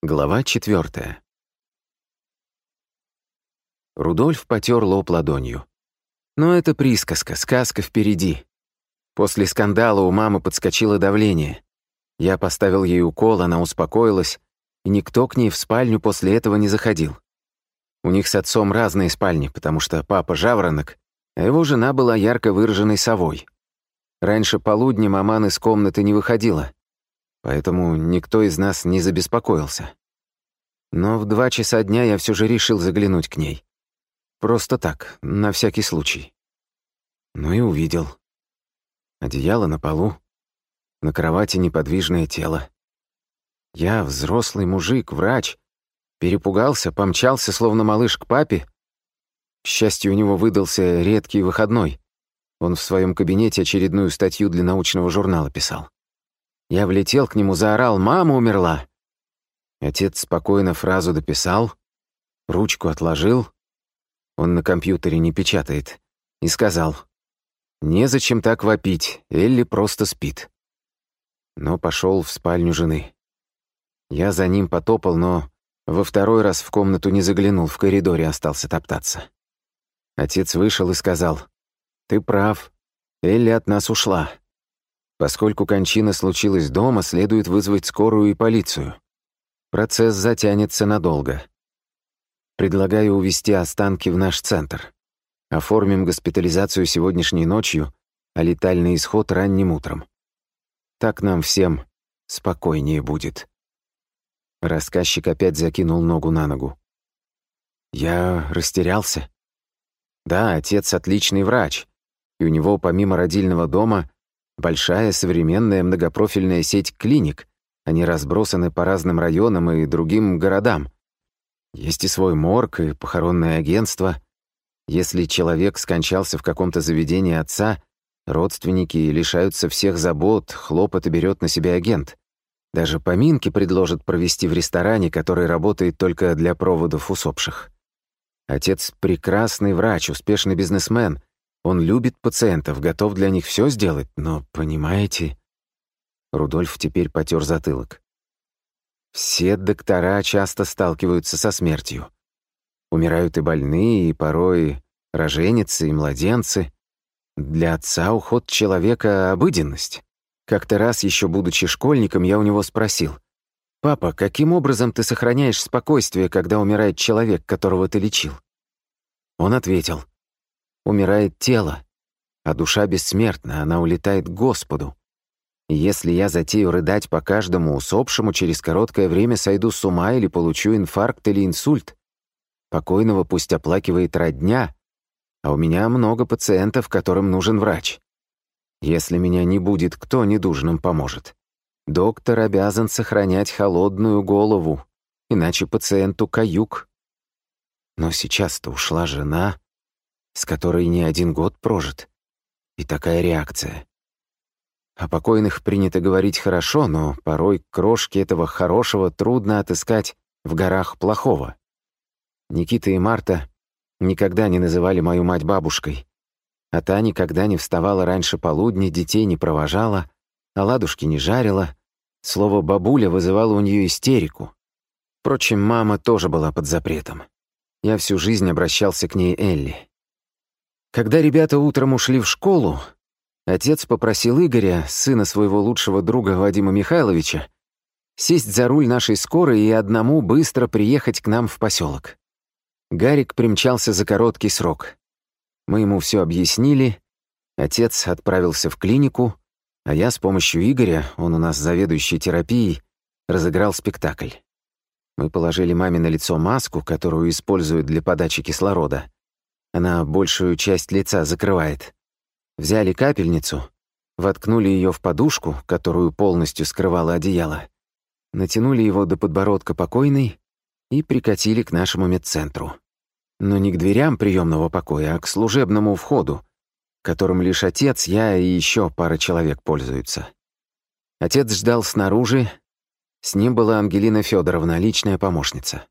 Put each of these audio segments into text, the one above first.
Глава четвертая. Рудольф потер лоб ладонью. Но это присказка, сказка впереди. После скандала у мамы подскочило давление. Я поставил ей укол, она успокоилась, и никто к ней в спальню после этого не заходил. У них с отцом разные спальни, потому что папа жаворонок, а его жена была ярко выраженной совой. Раньше полудня маман из комнаты не выходила, поэтому никто из нас не забеспокоился. Но в два часа дня я все же решил заглянуть к ней. Просто так, на всякий случай. Ну и увидел. Одеяло на полу, на кровати неподвижное тело. Я, взрослый мужик, врач, перепугался, помчался, словно малыш к папе. К счастью, у него выдался редкий выходной. Он в своем кабинете очередную статью для научного журнала писал. Я влетел к нему, заорал «Мама умерла!» Отец спокойно фразу дописал, ручку отложил, он на компьютере не печатает, и сказал «Незачем так вопить, Элли просто спит». Но пошел в спальню жены. Я за ним потопал, но во второй раз в комнату не заглянул, в коридоре остался топтаться. Отец вышел и сказал «Ты прав, Элли от нас ушла». Поскольку кончина случилась дома, следует вызвать скорую и полицию. Процесс затянется надолго. Предлагаю увезти останки в наш центр. Оформим госпитализацию сегодняшней ночью, а летальный исход ранним утром. Так нам всем спокойнее будет. Рассказчик опять закинул ногу на ногу. Я растерялся. Да, отец отличный врач, и у него помимо родильного дома Большая современная многопрофильная сеть клиник. Они разбросаны по разным районам и другим городам. Есть и свой морг, и похоронное агентство. Если человек скончался в каком-то заведении отца, родственники лишаются всех забот, хлопоты берет на себя агент. Даже поминки предложат провести в ресторане, который работает только для проводов усопших. Отец — прекрасный врач, успешный бизнесмен, он любит пациентов, готов для них все сделать, но, понимаете...» Рудольф теперь потер затылок. «Все доктора часто сталкиваются со смертью. Умирают и больные, и порой роженицы, и младенцы. Для отца уход человека — обыденность. Как-то раз, еще будучи школьником, я у него спросил, «Папа, каким образом ты сохраняешь спокойствие, когда умирает человек, которого ты лечил?» Он ответил, умирает тело, а душа бессмертна, она улетает к Господу. И если я затею рыдать по каждому усопшему, через короткое время сойду с ума или получу инфаркт или инсульт. Покойного пусть оплакивает родня, а у меня много пациентов, которым нужен врач. Если меня не будет, кто недужным поможет? Доктор обязан сохранять холодную голову, иначе пациенту каюк. Но сейчас-то ушла жена, с которой не один год прожит. И такая реакция. О покойных принято говорить хорошо, но порой крошки этого хорошего трудно отыскать в горах плохого. Никита и Марта никогда не называли мою мать бабушкой, а та никогда не вставала раньше полудня, детей не провожала, оладушки не жарила. Слово «бабуля» вызывало у нее истерику. Впрочем, мама тоже была под запретом. Я всю жизнь обращался к ней Элли. Когда ребята утром ушли в школу, отец попросил Игоря, сына своего лучшего друга Вадима Михайловича, сесть за руль нашей скорой и одному быстро приехать к нам в поселок. Гарик примчался за короткий срок. Мы ему все объяснили, отец отправился в клинику, а я с помощью Игоря, он у нас заведующий терапией, разыграл спектакль. Мы положили маме на лицо маску, которую используют для подачи кислорода, она большую часть лица закрывает. Взяли капельницу, воткнули ее в подушку, которую полностью скрывало одеяло, натянули его до подбородка покойной и прикатили к нашему медцентру. Но не к дверям приемного покоя, а к служебному входу, которым лишь отец, я и еще пара человек пользуются. Отец ждал снаружи, с ним была Ангелина Федоровна, личная помощница.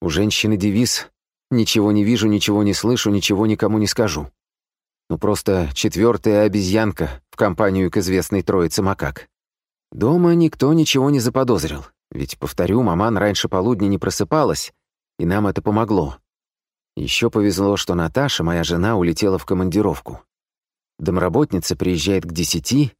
У женщины девиз Ничего не вижу, ничего не слышу, ничего никому не скажу. Ну просто четвертая обезьянка в компанию к известной троице макак. Дома никто ничего не заподозрил. Ведь, повторю, маман раньше полудня не просыпалась, и нам это помогло. Еще повезло, что Наташа, моя жена, улетела в командировку. Домработница приезжает к десяти.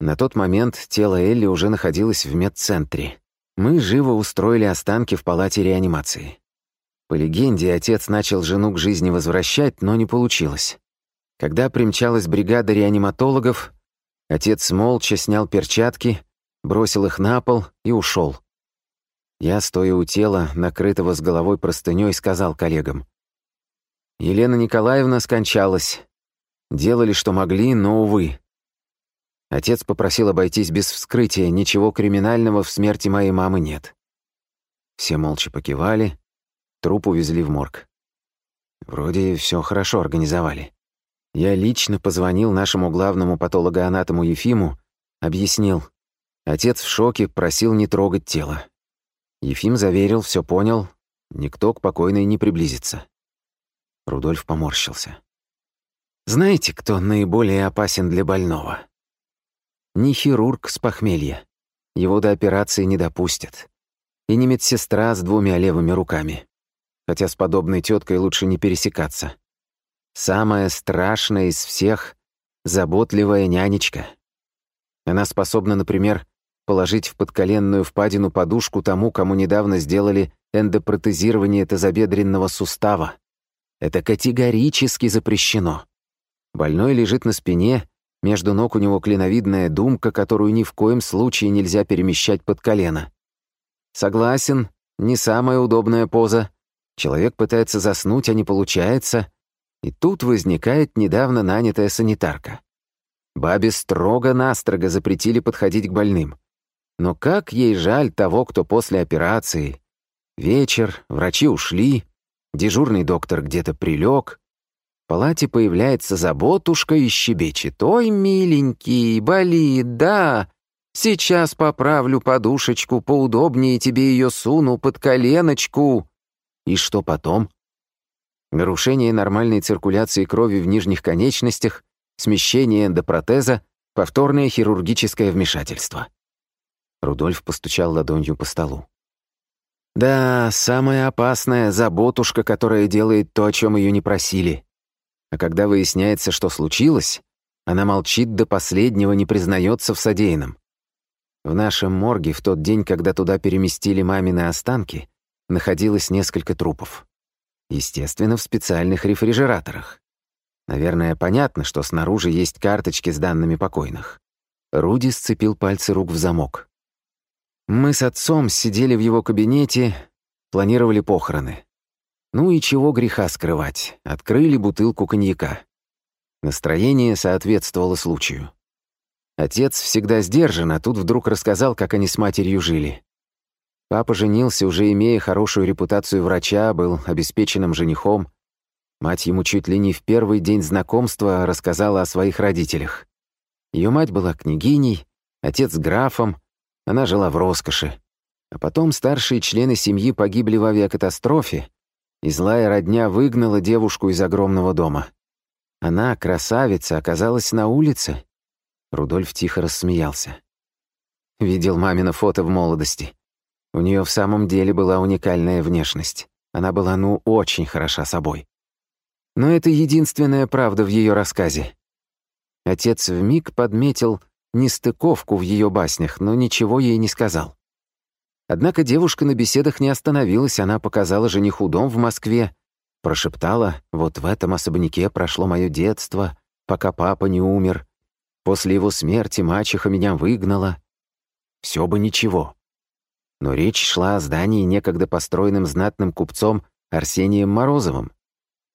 На тот момент тело Элли уже находилось в медцентре. Мы живо устроили останки в палате реанимации. По легенде, отец начал жену к жизни возвращать, но не получилось. Когда примчалась бригада реаниматологов, отец молча снял перчатки, бросил их на пол и ушел. Я, стоя у тела, накрытого с головой простыней, сказал коллегам. Елена Николаевна скончалась. Делали, что могли, но, увы. Отец попросил обойтись без вскрытия, ничего криминального в смерти моей мамы нет. Все молча покивали, труп увезли в морг. Вроде все хорошо организовали. Я лично позвонил нашему главному патологоанатому Ефиму, объяснил. Отец в шоке, просил не трогать тело. Ефим заверил, все понял, никто к покойной не приблизится. Рудольф поморщился. Знаете, кто наиболее опасен для больного? Не хирург с похмелья. Его до операции не допустят. И не медсестра с двумя левыми руками. Хотя с подобной теткой лучше не пересекаться. Самая страшная из всех — заботливая нянечка. Она способна, например, положить в подколенную впадину подушку тому, кому недавно сделали эндопротезирование тазобедренного сустава. Это категорически запрещено. Больной лежит на спине, между ног у него клиновидная думка, которую ни в коем случае нельзя перемещать под колено. Согласен, не самая удобная поза. Человек пытается заснуть, а не получается — и тут возникает недавно нанятая санитарка. Бабе строго-настрого запретили подходить к больным. Но как ей жаль того, кто после операции. Вечер, врачи ушли, дежурный доктор где-то прилег. В палате появляется заботушка и щебечет. «Ой, миленький, болит, да. Сейчас поправлю подушечку, поудобнее тебе ее суну под коленочку». И что потом? нарушение нормальной циркуляции крови в нижних конечностях, смещение эндопротеза, повторное хирургическое вмешательство. Рудольф постучал ладонью по столу. Да, самая опасная заботушка, которая делает то, о чем ее не просили. А когда выясняется, что случилось, она молчит до последнего, не признается в содеянном. В нашем морге в тот день, когда туда переместили мамины останки, находилось несколько трупов. Естественно, в специальных рефрижераторах. Наверное, понятно, что снаружи есть карточки с данными покойных. Руди сцепил пальцы рук в замок. Мы с отцом сидели в его кабинете, планировали похороны. Ну и чего греха скрывать, открыли бутылку коньяка. Настроение соответствовало случаю. Отец всегда сдержан, а тут вдруг рассказал, как они с матерью жили. Папа женился, уже имея хорошую репутацию врача, был обеспеченным женихом. Мать ему чуть ли не в первый день знакомства рассказала о своих родителях. Ее мать была княгиней, отец графом, она жила в роскоши. А потом старшие члены семьи погибли в авиакатастрофе, и злая родня выгнала девушку из огромного дома. Она, красавица, оказалась на улице. Рудольф тихо рассмеялся. Видел мамино фото в молодости. У нее в самом деле была уникальная внешность. Она была, ну, очень хороша собой. Но это единственная правда в ее рассказе. Отец вмиг подметил нестыковку в ее баснях, но ничего ей не сказал. Однако девушка на беседах не остановилась, она показала жениху дом в Москве, прошептала, вот в этом особняке прошло мое детство, пока папа не умер. После его смерти мачеха меня выгнала. Все бы ничего. Но речь шла о здании, некогда построенном знатным купцом Арсением Морозовым.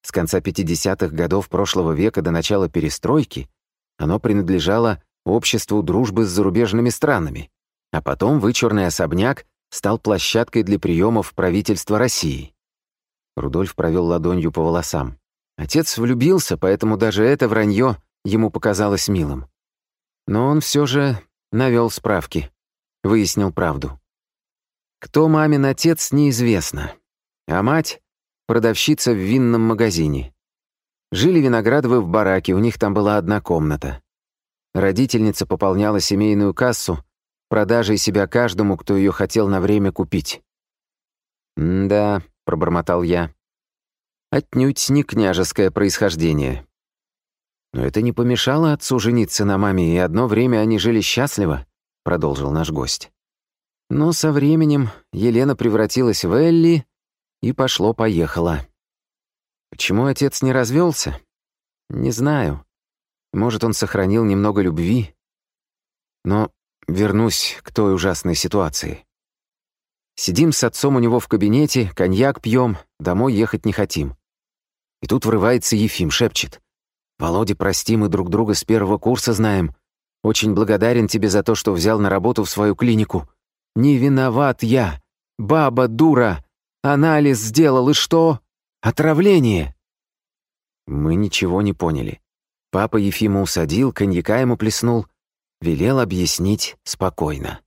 С конца 50-х годов прошлого века до начала перестройки оно принадлежало обществу дружбы с зарубежными странами, а потом вычурный особняк стал площадкой для приемов правительства России. Рудольф провел ладонью по волосам. Отец влюбился, поэтому даже это вранье ему показалось милым. Но он все же навел справки, выяснил правду. Кто мамин отец, неизвестно. А мать — продавщица в винном магазине. Жили Виноградовы в бараке, у них там была одна комната. Родительница пополняла семейную кассу, распродажей себя каждому, кто ее хотел на время купить. «Да», — пробормотал я, — «отнюдь не княжеское происхождение». «Но это не помешало отцу жениться на маме, и одно время они жили счастливо», — продолжил наш гость. Но со временем Елена превратилась в Элли, и пошло-поехало. Почему отец не развелся? Не знаю. Может, он сохранил немного любви. Но вернусь к той ужасной ситуации. Сидим с отцом у него в кабинете, коньяк пьем, домой ехать не хотим. И тут врывается Ефим, шепчет. «Володя, прости, мы друг друга с первого курса знаем. Очень благодарен тебе за то, что взял на работу в свою клинику. Не виноват я. Баба дура. Анализ сделал, и что? Отравление!» Мы ничего не поняли. Папа Ефима усадил, коньяка ему плеснул, велел объяснить спокойно.